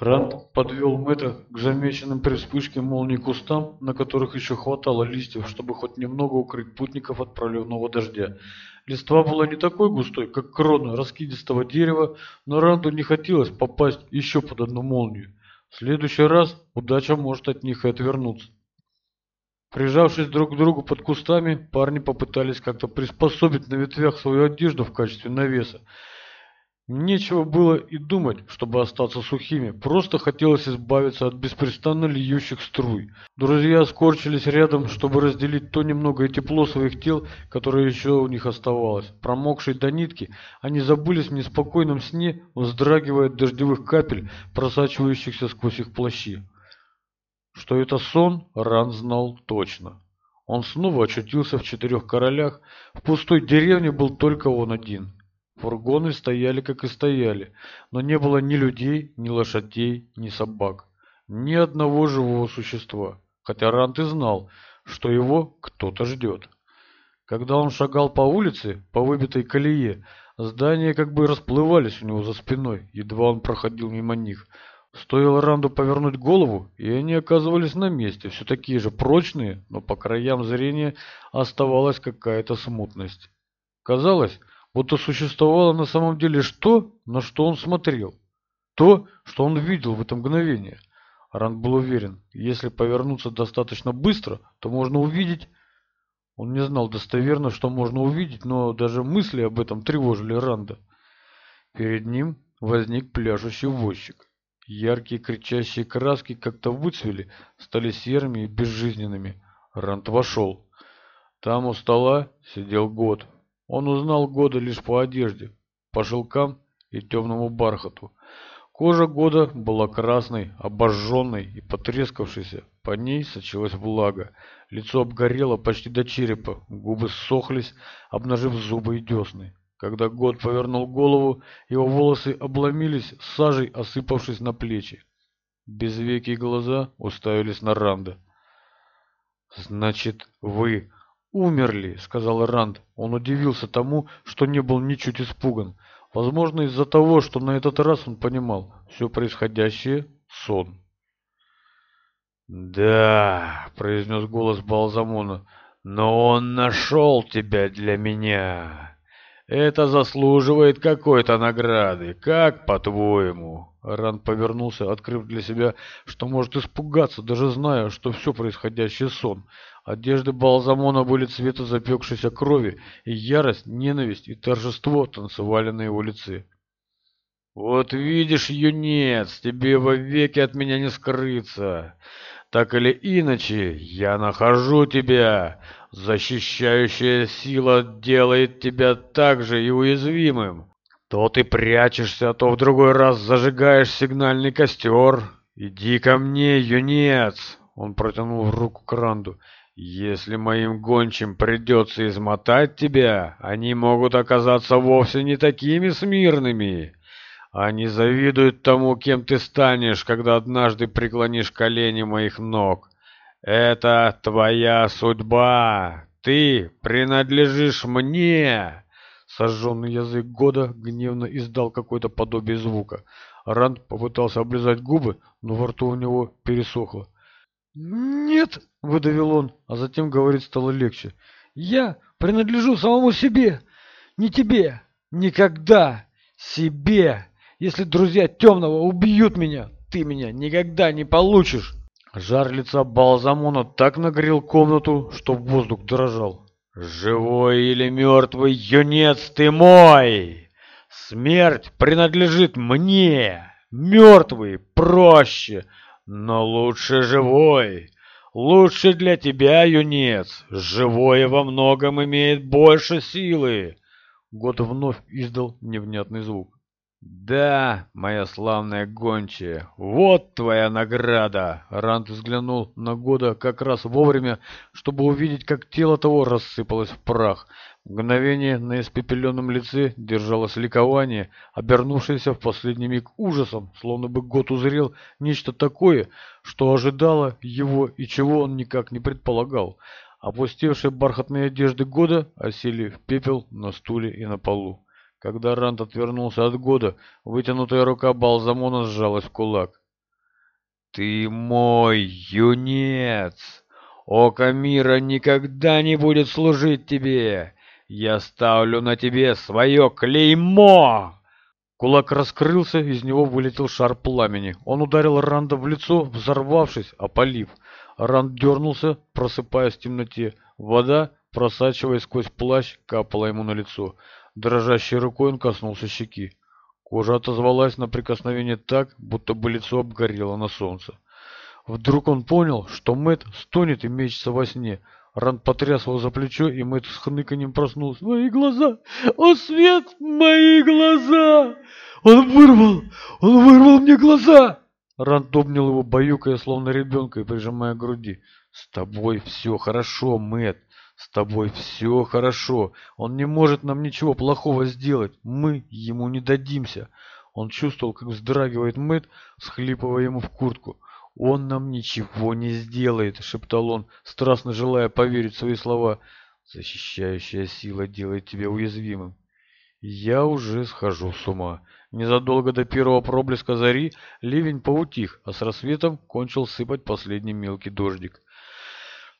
Ранд подвел Мэтта к замеченным при вспышке молнии кустам, на которых еще хватало листьев, чтобы хоть немного укрыть путников от проливного дождя. Листва была не такой густой, как крона раскидистого дерева, но Ранду не хотелось попасть еще под одну молнию. В следующий раз удача может от них и отвернуться. Прижавшись друг к другу под кустами, парни попытались как-то приспособить на ветвях свою одежду в качестве навеса. Нечего было и думать, чтобы остаться сухими, просто хотелось избавиться от беспрестанно льющих струй. Друзья скорчились рядом, чтобы разделить то немногое тепло своих тел, которое еще у них оставалось. Промокшие до нитки, они забылись в неспокойном сне, вздрагивая от дождевых капель, просачивающихся сквозь их плащи. Что это сон, Ран знал точно. Он снова очутился в четырех королях, в пустой деревне был только он один – Фургоны стояли, как и стояли, но не было ни людей, ни лошадей, ни собак, ни одного живого существа, хотя Рант и знал, что его кто-то ждет. Когда он шагал по улице, по выбитой колее, здания как бы расплывались у него за спиной, едва он проходил мимо них. Стоило Ранду повернуть голову, и они оказывались на месте, все такие же прочные, но по краям зрения оставалась какая-то смутность. Казалось, будто существовало на самом деле что, на что он смотрел, то, что он видел в это мгновение. Ранд был уверен, если повернуться достаточно быстро, то можно увидеть... Он не знал достоверно, что можно увидеть, но даже мысли об этом тревожили Ранда. Перед ним возник пляшущий возчик. Яркие кричащие краски как-то выцвели, стали серыми и безжизненными. Ранд вошел. Там у стола сидел год он узнал Года лишь по одежде, по шелкам и темному бархату. Кожа Года была красной, обожженной и потрескавшейся. По ней сочилась влага. Лицо обгорело почти до черепа, губы ссохлись, обнажив зубы и десны. Когда Год повернул голову, его волосы обломились, сажей осыпавшись на плечи. Безвекие глаза уставились на Ранда. «Значит, вы умерли сказал ранд он удивился тому что не был ничуть испуган возможно из-за того что на этот раз он понимал все происходящее сон да произнес голос балзамона но он нашел тебя для меня это заслуживает какой-то награды. Как, по-твоему?» Ран повернулся, открыв для себя, что может испугаться, даже зная, что все происходящее сон. Одежды Балзамона были цвета запекшейся крови, и ярость, ненависть и торжество танцевали на его лице. «Вот видишь, юнец, тебе вовеки от меня не скрыться. Так или иначе, я нахожу тебя. Защищающая сила делает тебя так же и уязвимым. То ты прячешься, а то в другой раз зажигаешь сигнальный костер. Иди ко мне, юнец!» Он протянул руку к Ранду. Если моим гончим придется измотать тебя, они могут оказаться вовсе не такими смирными. Они завидуют тому, кем ты станешь, когда однажды преклонишь колени моих ног. Это твоя судьба. Ты принадлежишь мне. Сожженный язык года гневно издал какое-то подобие звука. Ранд попытался облизать губы, но во рту у него пересохло. «Нет!» выдавил он, а затем говорить стало легче. «Я принадлежу самому себе, не тебе, никогда себе. Если друзья темного убьют меня, ты меня никогда не получишь». Жар лица Балзамона так нагрел комнату, что воздух дрожал. «Живой или мертвый, юнец ты мой! Смерть принадлежит мне! Мертвый проще, но лучше живой!» Лучше для тебя, юнец, живое во многом имеет больше силы. Год вновь издал невнятный звук. «Да, моя славная гончая, вот твоя награда!» Рант взглянул на Года как раз вовремя, чтобы увидеть, как тело того рассыпалось в прах. Мгновение на испепеленном лице держалось ликование, обернувшееся в последний миг ужасом, словно бы год узрел нечто такое, что ожидало его и чего он никак не предполагал. Опустевшие бархатные одежды года осели в пепел на стуле и на полу. Когда Рант отвернулся от года, вытянутая рука Балзамона сжалась в кулак. «Ты мой юнец! Око мира никогда не будет служить тебе! Я ставлю на тебе свое клеймо!» Кулак раскрылся, из него вылетел шар пламени. Он ударил Ранда в лицо, взорвавшись, опалив. Ранд дернулся, просыпаясь в темноте. Вода, просачиваясь сквозь плащ, капала ему на лицо. Дрожащей рукой он коснулся щеки. Кожа отозвалась на прикосновение так, будто бы лицо обгорело на солнце. Вдруг он понял, что Мэт стонет и мечется во сне. Ран потряс его за плечо, и Мэтт с хныканьем проснулся. «Мои глаза! О, свет! Мои глаза! Он вырвал! Он вырвал мне глаза!» Ран обнял его, баюкая, словно ребенка, и прижимая к груди. «С тобой все хорошо, Мэтт! С тобой все хорошо! Он не может нам ничего плохого сделать! Мы ему не дадимся!» Он чувствовал, как вздрагивает Мэтт, схлипывая ему в куртку. «Он нам ничего не сделает», — шептал он, страстно желая поверить в свои слова. «Защищающая сила делает тебя уязвимым». «Я уже схожу с ума». Незадолго до первого проблеска зари ливень поутих, а с рассветом кончил сыпать последний мелкий дождик.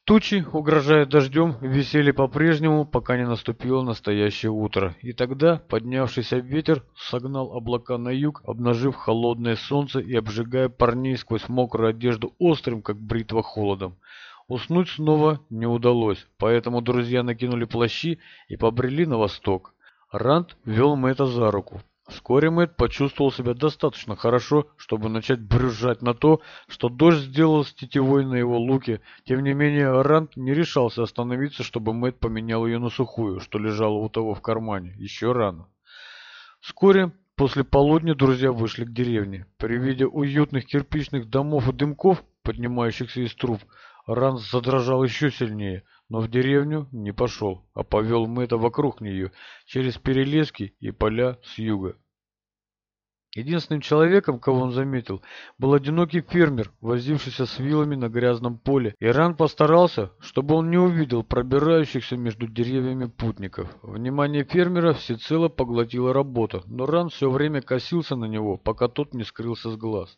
Тучи, угрожая дождем, висели по-прежнему, пока не наступило настоящее утро. И тогда поднявшийся ветер согнал облака на юг, обнажив холодное солнце и обжигая парней сквозь мокрую одежду острым, как бритва, холодом. Уснуть снова не удалось, поэтому друзья накинули плащи и побрели на восток. Ранд вел Мэтта за руку. Вскоре Мэтт почувствовал себя достаточно хорошо, чтобы начать брюзжать на то, что дождь сделал с тетивой на его луке. Тем не менее, Рант не решался остановиться, чтобы Мэтт поменял ее на сухую, что лежало у того в кармане. Еще рано. Вскоре после полудня друзья вышли к деревне. При виде уютных кирпичных домов и дымков, поднимающихся из труб, Рант задрожал еще сильнее – но в деревню не пошел, а повел Мэтта вокруг нее, через перелески и поля с юга. Единственным человеком, кого он заметил, был одинокий фермер, возившийся с вилами на грязном поле. Иран постарался, чтобы он не увидел пробирающихся между деревьями путников. Внимание фермера всецело поглотила работа, но Ран все время косился на него, пока тот не скрылся с глаз.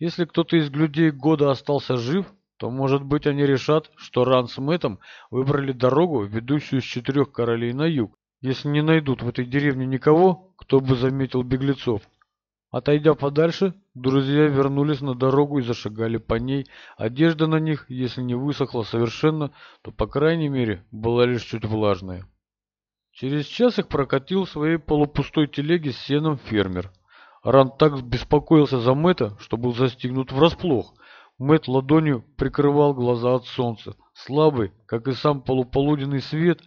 Если кто-то из людей года остался жив, то, может быть, они решат, что Ран с Мэттом выбрали дорогу, ведущую с четырех королей на юг, если не найдут в этой деревне никого, кто бы заметил беглецов. Отойдя подальше, друзья вернулись на дорогу и зашагали по ней. Одежда на них, если не высохла совершенно, то, по крайней мере, была лишь чуть влажная. Через час их прокатил в своей полупустой телеге с сеном фермер. Ран так беспокоился за Мэтта, что был застигнут врасплох. Мэт ладонью прикрывал глаза от солнца. Слабый, как и сам полуполуденный свет,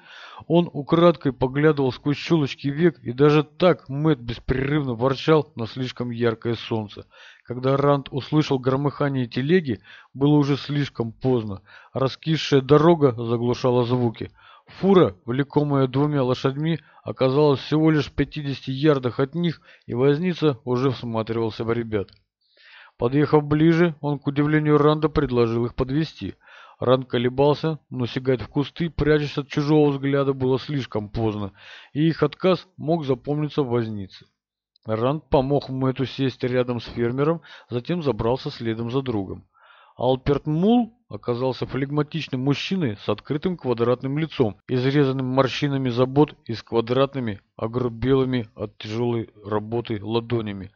он украдкой поглядывал сквозь щелочки век, и даже так Мэт беспрерывно ворчал на слишком яркое солнце. Когда Ранд услышал громыхание телеги, было уже слишком поздно. Раскисшая дорога заглушала звуки. Фура, влекомая двумя лошадьми, оказалась всего лишь в 50 ярдах от них, и возница уже всматривался в ребят. Подъехав ближе, он, к удивлению Ранда, предложил их подвести. Ранд колебался, но сигать в кусты, прячась от чужого взгляда, было слишком поздно, и их отказ мог запомниться в вознице. Ранд помог Мэтту сесть рядом с фермером, затем забрался следом за другом. Алперт Мул оказался флегматичным мужчиной с открытым квадратным лицом, изрезанным морщинами забот и с квадратными, огрубелыми от тяжелой работы ладонями,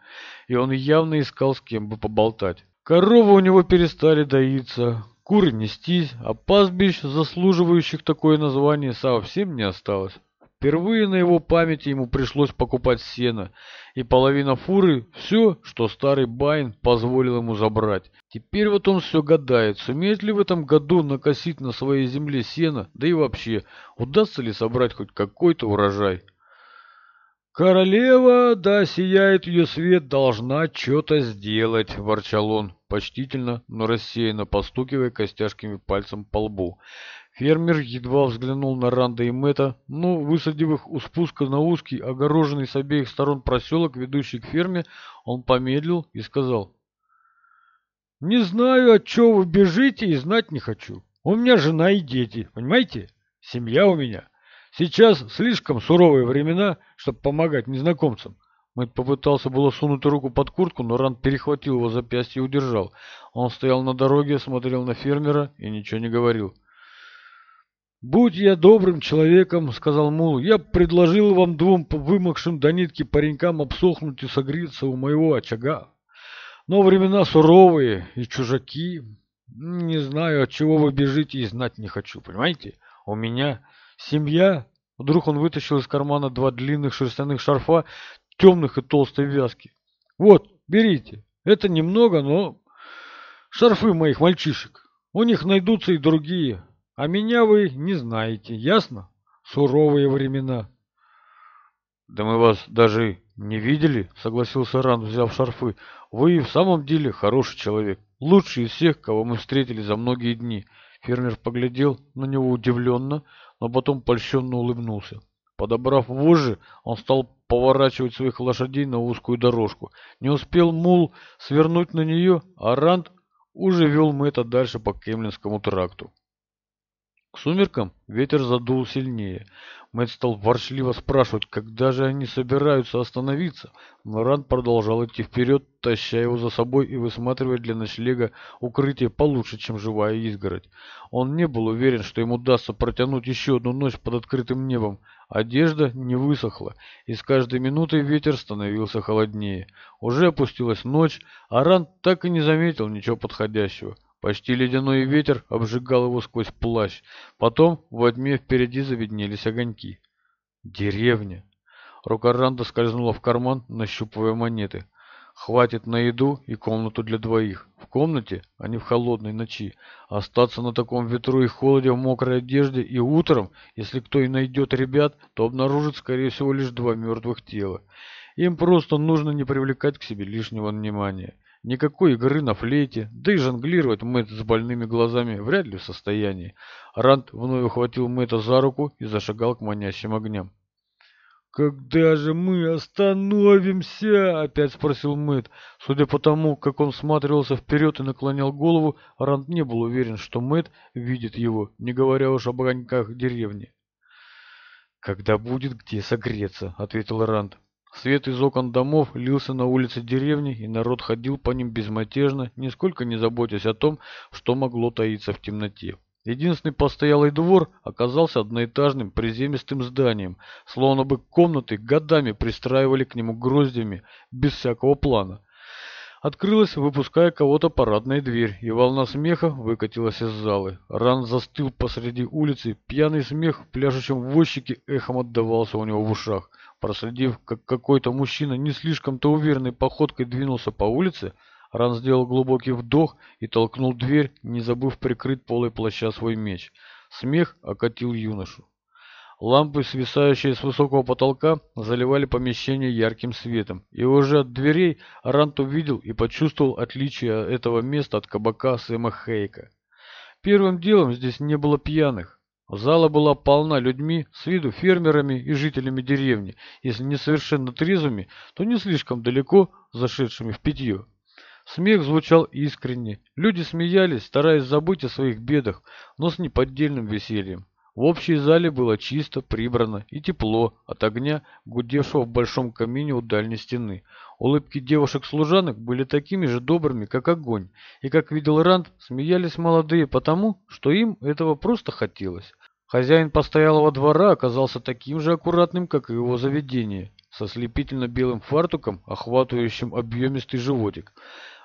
и он явно искал с кем бы поболтать. Коровы у него перестали доиться, куры нестись, а пастбищ, заслуживающих такое название, совсем не осталось. Впервые на его памяти ему пришлось покупать сено, и половина фуры – все, что старый Байн позволил ему забрать. Теперь вот он все гадает, сумеет ли в этом году накосить на своей земле сено, да и вообще, удастся ли собрать хоть какой-то урожай. «Королева, да сияет ее свет, должна что-то сделать», – ворчал он, почтительно, но рассеянно постукивая костяшками пальцем по лбу. Фермер едва взглянул на Ранда и Мэтта, но, высадив их у спуска на узкий, огороженный с обеих сторон проселок, ведущий к ферме, он помедлил и сказал. «Не знаю, от чего вы бежите и знать не хочу. У меня жена и дети, понимаете? Семья у меня. Сейчас слишком суровые времена, чтобы помогать незнакомцам». Мэтт попытался было сунуть руку под куртку, но Ранд перехватил его запястье и удержал. Он стоял на дороге, смотрел на фермера и ничего не говорил. Будь я добрым человеком, — сказал Мул, — я предложил вам двум вымокшим до нитки паренькам обсохнуть и согреться у моего очага. Но времена суровые и чужаки. Не знаю, от чего вы бежите и знать не хочу, понимаете? У меня семья. Вдруг он вытащил из кармана два длинных шерстяных шарфа, темных и толстой вязки. Вот, берите. Это немного, но шарфы моих мальчишек. У них найдутся и другие. А меня вы не знаете, ясно? Суровые времена. Да мы вас даже не видели, согласился Ран, взяв шарфы. Вы и в самом деле хороший человек. Лучший из всех, кого мы встретили за многие дни. Фермер поглядел на него удивленно, но потом польщенно улыбнулся. Подобрав вожжи, он стал поворачивать своих лошадей на узкую дорожку. Не успел мул свернуть на нее, а Ранд уже вел Мэтта дальше по Кемлинскому тракту сумеркам ветер задул сильнее. Мэтт стал ворчливо спрашивать, когда же они собираются остановиться, но Ранд продолжал идти вперед, таща его за собой и высматривая для ночлега укрытие получше, чем живая изгородь. Он не был уверен, что ему удастся протянуть еще одну ночь под открытым небом. Одежда не высохла, и с каждой минутой ветер становился холоднее. Уже опустилась ночь, а Ранд так и не заметил ничего подходящего. Почти ледяной ветер обжигал его сквозь плащ. Потом во тьме впереди завиднелись огоньки. Деревня. Рука Ранда скользнула в карман, нащупывая монеты. Хватит на еду и комнату для двоих. В комнате, а не в холодной ночи. Остаться на таком ветру и холоде в мокрой одежде и утром, если кто и найдет ребят, то обнаружит, скорее всего, лишь два мертвых тела. Им просто нужно не привлекать к себе лишнего внимания. Никакой игры на флейте, да и жонглировать Мэтт с больными глазами вряд ли в состоянии. Ранд вновь ухватил Мэтта за руку и зашагал к манящим огням. «Когда же мы остановимся?» — опять спросил Мэтт. Судя по тому, как он всматривался вперед и наклонял голову, Ранд не был уверен, что Мэтт видит его, не говоря уж об огоньках деревни. «Когда будет где согреться?» — ответил Ранд. Свет из окон домов лился на улицы деревни, и народ ходил по ним безмятежно, нисколько не заботясь о том, что могло таиться в темноте. Единственный постоялый двор оказался одноэтажным приземистым зданием, словно бы комнаты годами пристраивали к нему гроздями, без всякого плана открылась, выпуская кого-то парадная дверь, и волна смеха выкатилась из залы. Ран застыл посреди улицы, пьяный смех в пляшущем возчике эхом отдавался у него в ушах. Проследив, как какой-то мужчина не слишком-то уверенной походкой двинулся по улице, Ран сделал глубокий вдох и толкнул дверь, не забыв прикрыть полой плаща свой меч. Смех окатил юношу. Лампы, свисающие с высокого потолка, заливали помещение ярким светом. И уже от дверей Арант увидел и почувствовал отличие этого места от кабака Сэма Хейка. Первым делом здесь не было пьяных. Зала была полна людьми, с виду фермерами и жителями деревни, если не совершенно трезвыми, то не слишком далеко зашедшими в питье. Смех звучал искренне. Люди смеялись, стараясь забыть о своих бедах, но с неподдельным весельем. В общей зале было чисто, прибрано и тепло от огня, гудевшего в большом камине у дальней стены. Улыбки девушек-служанок были такими же добрыми, как огонь, и, как видел Ранд, смеялись молодые потому, что им этого просто хотелось. Хозяин постоялого двора оказался таким же аккуратным, как и его заведение, со слепительно-белым фартуком, охватывающим объемистый животик.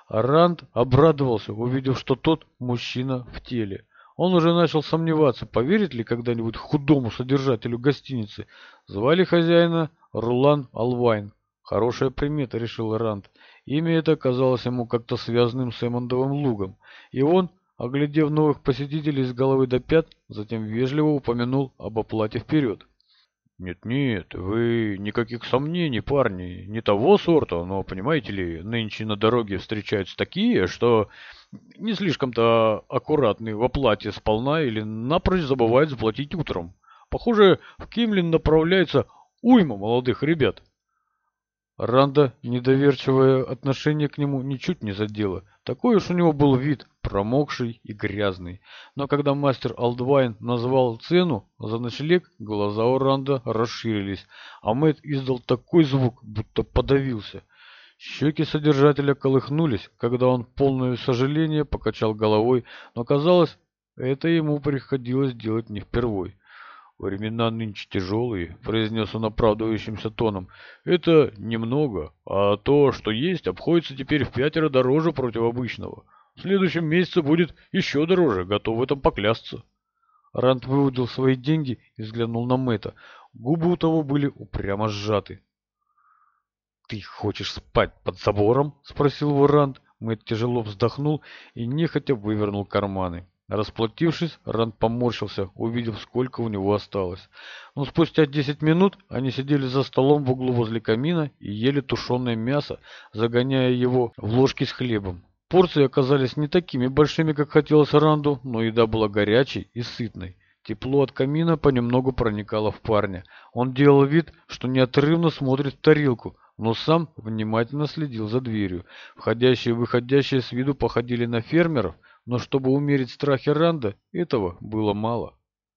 Ранд обрадовался, увидев, что тот мужчина в теле. Он уже начал сомневаться, поверит ли когда-нибудь худому содержателю гостиницы. Звали хозяина Рулан Алвайн. Хорошая примета, решил Ранд. Имя это казалось ему как-то связанным с Эммондовым лугом. И он, оглядев новых посетителей с головы до пят, затем вежливо упомянул об оплате вперед. «Нет-нет, вы никаких сомнений, парни, не того сорта, но, понимаете ли, нынче на дороге встречаются такие, что...» не слишком-то аккуратный в оплате сполна или напрочь забывает заплатить утром. Похоже, в Кимлин направляется уйма молодых ребят. Ранда, недоверчивое отношение к нему, ничуть не задело. Такой уж у него был вид, промокший и грязный. Но когда мастер Алдвайн назвал цену за ночлег, глаза у Ранда расширились, а Мэтт издал такой звук, будто подавился щеки содержателя колыхнулись, когда он полное сожаление покачал головой, но казалось, это ему приходилось делать не впервой. «Времена нынче тяжелые», — произнес он оправдывающимся тоном. «Это немного, а то, что есть, обходится теперь в пятеро дороже против обычного. В следующем месяце будет еще дороже, готов в этом поклясться». Рант выудил свои деньги и взглянул на Мэтта. Губы у того были упрямо сжаты ты хочешь спать под забором?» — спросил Варанд. Мэтт тяжело вздохнул и нехотя вывернул карманы. Расплатившись, Ранд поморщился, увидев, сколько у него осталось. Но спустя 10 минут они сидели за столом в углу возле камина и ели тушеное мясо, загоняя его в ложки с хлебом. Порции оказались не такими большими, как хотелось Ранду, но еда была горячей и сытной. Тепло от камина понемногу проникало в парня. Он делал вид, что неотрывно смотрит в тарелку, но сам внимательно следил за дверью. Входящие и выходящие с виду походили на фермеров, но чтобы умерить страхи Ранда, этого было мало.